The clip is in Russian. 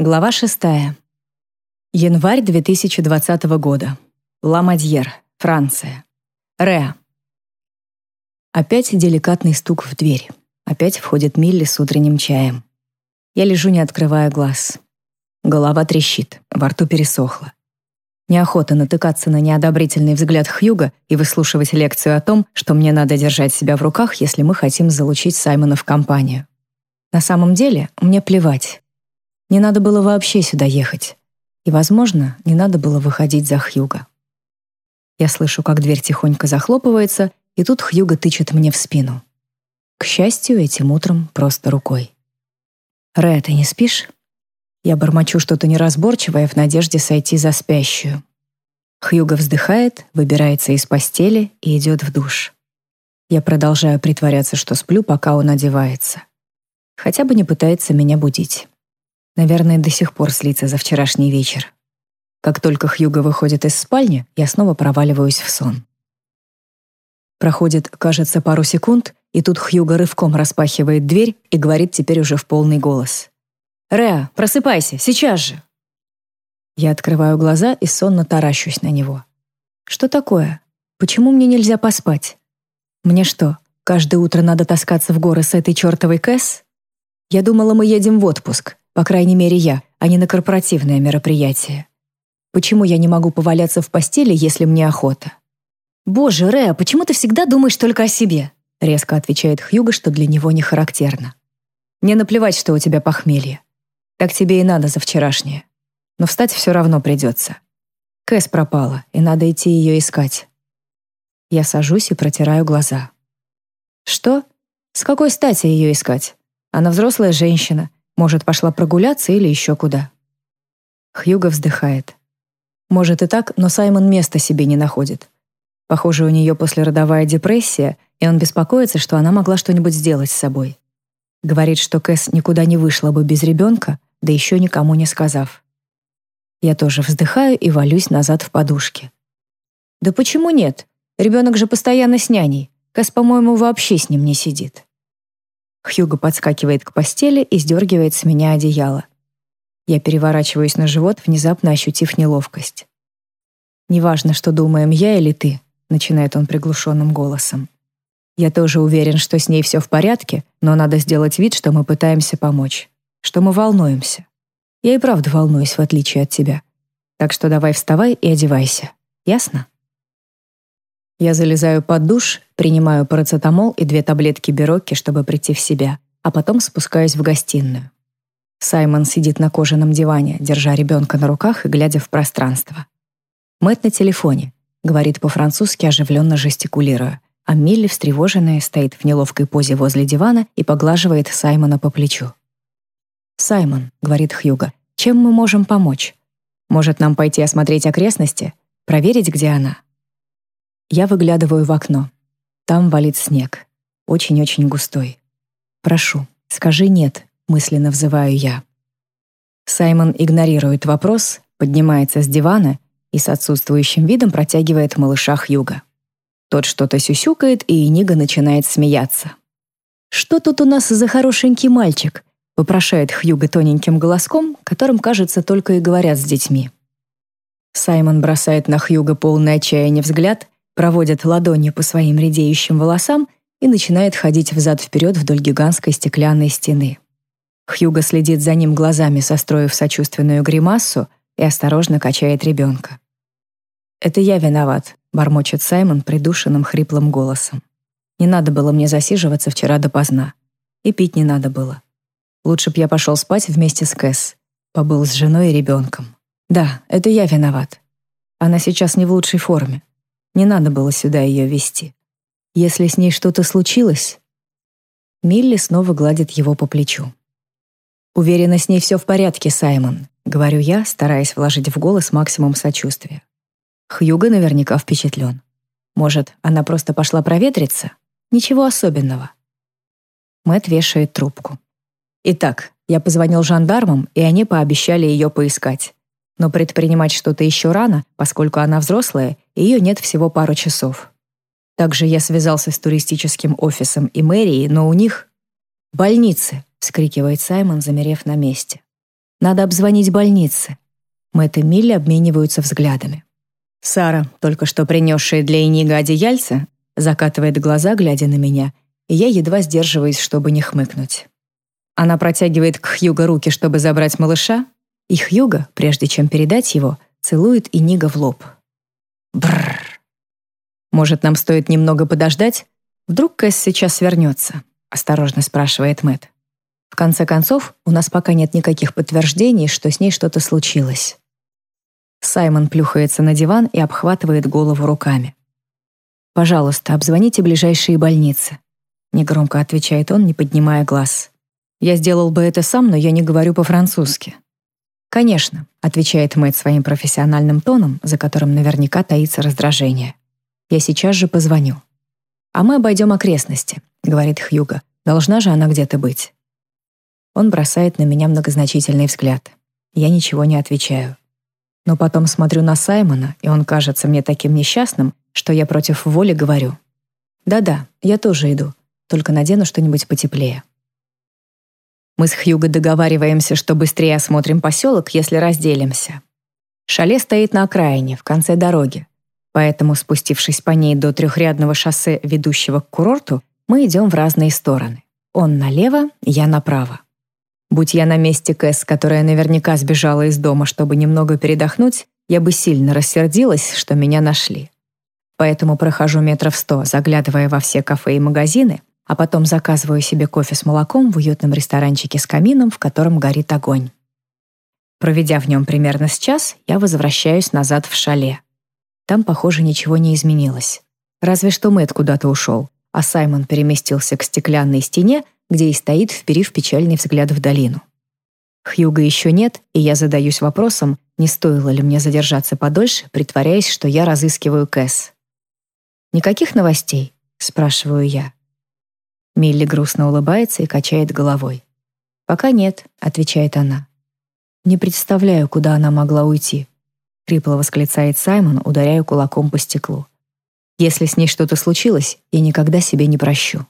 Глава 6. Январь 2020 года. Ла-Мадьер, Франция. Реа. Опять деликатный стук в дверь. Опять входит Милли с утренним чаем. Я лежу, не открывая глаз. Голова трещит, во рту пересохло. Неохота натыкаться на неодобрительный взгляд Хьюга и выслушивать лекцию о том, что мне надо держать себя в руках, если мы хотим залучить Саймона в компанию. На самом деле, мне плевать. Не надо было вообще сюда ехать. И, возможно, не надо было выходить за Хьюга. Я слышу, как дверь тихонько захлопывается, и тут Хьюга тычет мне в спину. К счастью, этим утром просто рукой. «Рэ, ты не спишь?» Я бормочу что-то неразборчивое в надежде сойти за спящую. Хьюга вздыхает, выбирается из постели и идет в душ. Я продолжаю притворяться, что сплю, пока он одевается. Хотя бы не пытается меня будить. Наверное, до сих пор слится за вчерашний вечер. Как только Хьюго выходит из спальни, я снова проваливаюсь в сон. Проходит, кажется, пару секунд, и тут Хьюго рывком распахивает дверь и говорит теперь уже в полный голос. «Реа, просыпайся, сейчас же!» Я открываю глаза и сонно таращусь на него. «Что такое? Почему мне нельзя поспать? Мне что, каждое утро надо таскаться в горы с этой чертовой Кэс? Я думала, мы едем в отпуск, по крайней мере, я, а не на корпоративное мероприятие. Почему я не могу поваляться в постели, если мне охота? «Боже, Рэа, почему ты всегда думаешь только о себе?» резко отвечает Хьюго, что для него не характерно. «Мне наплевать, что у тебя похмелье. Так тебе и надо за вчерашнее. Но встать все равно придется. Кэс пропала, и надо идти ее искать». Я сажусь и протираю глаза. «Что? С какой стати ее искать? Она взрослая женщина, может, пошла прогуляться или еще куда. Хьюго вздыхает. Может и так, но Саймон места себе не находит. Похоже, у нее послеродовая депрессия, и он беспокоится, что она могла что-нибудь сделать с собой. Говорит, что Кэс никуда не вышла бы без ребенка, да еще никому не сказав. Я тоже вздыхаю и валюсь назад в подушке. Да почему нет? Ребенок же постоянно с няней. Кэс, по-моему, вообще с ним не сидит. Хьюго подскакивает к постели и сдергивает с меня одеяло. Я переворачиваюсь на живот, внезапно ощутив неловкость. «Неважно, что думаем я или ты», — начинает он приглушенным голосом. «Я тоже уверен, что с ней все в порядке, но надо сделать вид, что мы пытаемся помочь, что мы волнуемся. Я и правда волнуюсь, в отличие от тебя. Так что давай вставай и одевайся. Ясно?» Я залезаю под душ, принимаю парацетамол и две таблетки Берокки, чтобы прийти в себя, а потом спускаюсь в гостиную. Саймон сидит на кожаном диване, держа ребенка на руках и глядя в пространство. Мэтт на телефоне, говорит по-французски, оживленно жестикулируя, а Милли, встревоженная, стоит в неловкой позе возле дивана и поглаживает Саймона по плечу. «Саймон», — говорит Хьюго, — «чем мы можем помочь? Может, нам пойти осмотреть окрестности? Проверить, где она?» Я выглядываю в окно. Там валит снег. Очень-очень густой. «Прошу, скажи «нет», — мысленно взываю я. Саймон игнорирует вопрос, поднимается с дивана и с отсутствующим видом протягивает малыша Хьюга. Тот что-то сюсюкает, и Нига начинает смеяться. «Что тут у нас за хорошенький мальчик?» — вопрошает Хьюга тоненьким голоском, которым, кажется, только и говорят с детьми. Саймон бросает на Хьюга полный отчаяния взгляд проводит ладонью по своим редеющим волосам и начинает ходить взад-вперед вдоль гигантской стеклянной стены. Хьюго следит за ним глазами, состроив сочувственную гримассу, и осторожно качает ребенка. «Это я виноват», — бормочет Саймон придушенным хриплым голосом. «Не надо было мне засиживаться вчера допоздна. И пить не надо было. Лучше б я пошел спать вместе с Кэс. Побыл с женой и ребенком. Да, это я виноват. Она сейчас не в лучшей форме. Не надо было сюда ее вести. Если с ней что-то случилось... Милли снова гладит его по плечу. «Уверена, с ней все в порядке, Саймон», — говорю я, стараясь вложить в голос максимум сочувствия. Хьюго наверняка впечатлен. Может, она просто пошла проветриться? Ничего особенного. Мэт вешает трубку. Итак, я позвонил жандармам, и они пообещали ее поискать. Но предпринимать что-то еще рано, поскольку она взрослая, и ее нет всего пару часов. Также я связался с туристическим офисом и мэрией, но у них... «Больницы!» — вскрикивает Саймон, замерев на месте. Надо обзвонить больницы. Мэтт и Милли обмениваются взглядами. Сара, только что принесшая для Инига одеяльце, закатывает глаза, глядя на меня, и я едва сдерживаюсь, чтобы не хмыкнуть. Она протягивает к Хьюго руки, чтобы забрать малыша, и Хьюго, прежде чем передать его, целует Инига в лоб. Бррр. Может, нам стоит немного подождать? Вдруг Кэс сейчас вернется? Осторожно спрашивает Мэт. В конце концов, у нас пока нет никаких подтверждений, что с ней что-то случилось. Саймон плюхается на диван и обхватывает голову руками. «Пожалуйста, обзвоните ближайшие больницы», — негромко отвечает он, не поднимая глаз. «Я сделал бы это сам, но я не говорю по-французски». «Конечно», — отвечает Мэтт своим профессиональным тоном, за которым наверняка таится раздражение. «Я сейчас же позвоню». «А мы обойдем окрестности», — говорит Хьюго. «Должна же она где-то быть». Он бросает на меня многозначительный взгляд. Я ничего не отвечаю. Но потом смотрю на Саймона, и он кажется мне таким несчастным, что я против воли говорю. «Да-да, я тоже иду, только надену что-нибудь потеплее». Мы с Хьюго договариваемся, что быстрее осмотрим поселок, если разделимся. Шале стоит на окраине, в конце дороги. Поэтому, спустившись по ней до трехрядного шоссе, ведущего к курорту, мы идем в разные стороны. Он налево, я направо. Будь я на месте Кэс, которая наверняка сбежала из дома, чтобы немного передохнуть, я бы сильно рассердилась, что меня нашли. Поэтому прохожу метров сто, заглядывая во все кафе и магазины, а потом заказываю себе кофе с молоком в уютном ресторанчике с камином, в котором горит огонь. Проведя в нем примерно час, я возвращаюсь назад в шале. Там, похоже, ничего не изменилось. Разве что Мэтт куда-то ушел, а Саймон переместился к стеклянной стене, где и стоит, вперив печальный взгляд в долину. Хьюга еще нет, и я задаюсь вопросом, не стоило ли мне задержаться подольше, притворяясь, что я разыскиваю Кэс. «Никаких новостей?» — спрашиваю я. Милли грустно улыбается и качает головой. «Пока нет», — отвечает она. «Не представляю, куда она могла уйти», — хрипло восклицает Саймон, ударяя кулаком по стеклу. «Если с ней что-то случилось, я никогда себе не прощу».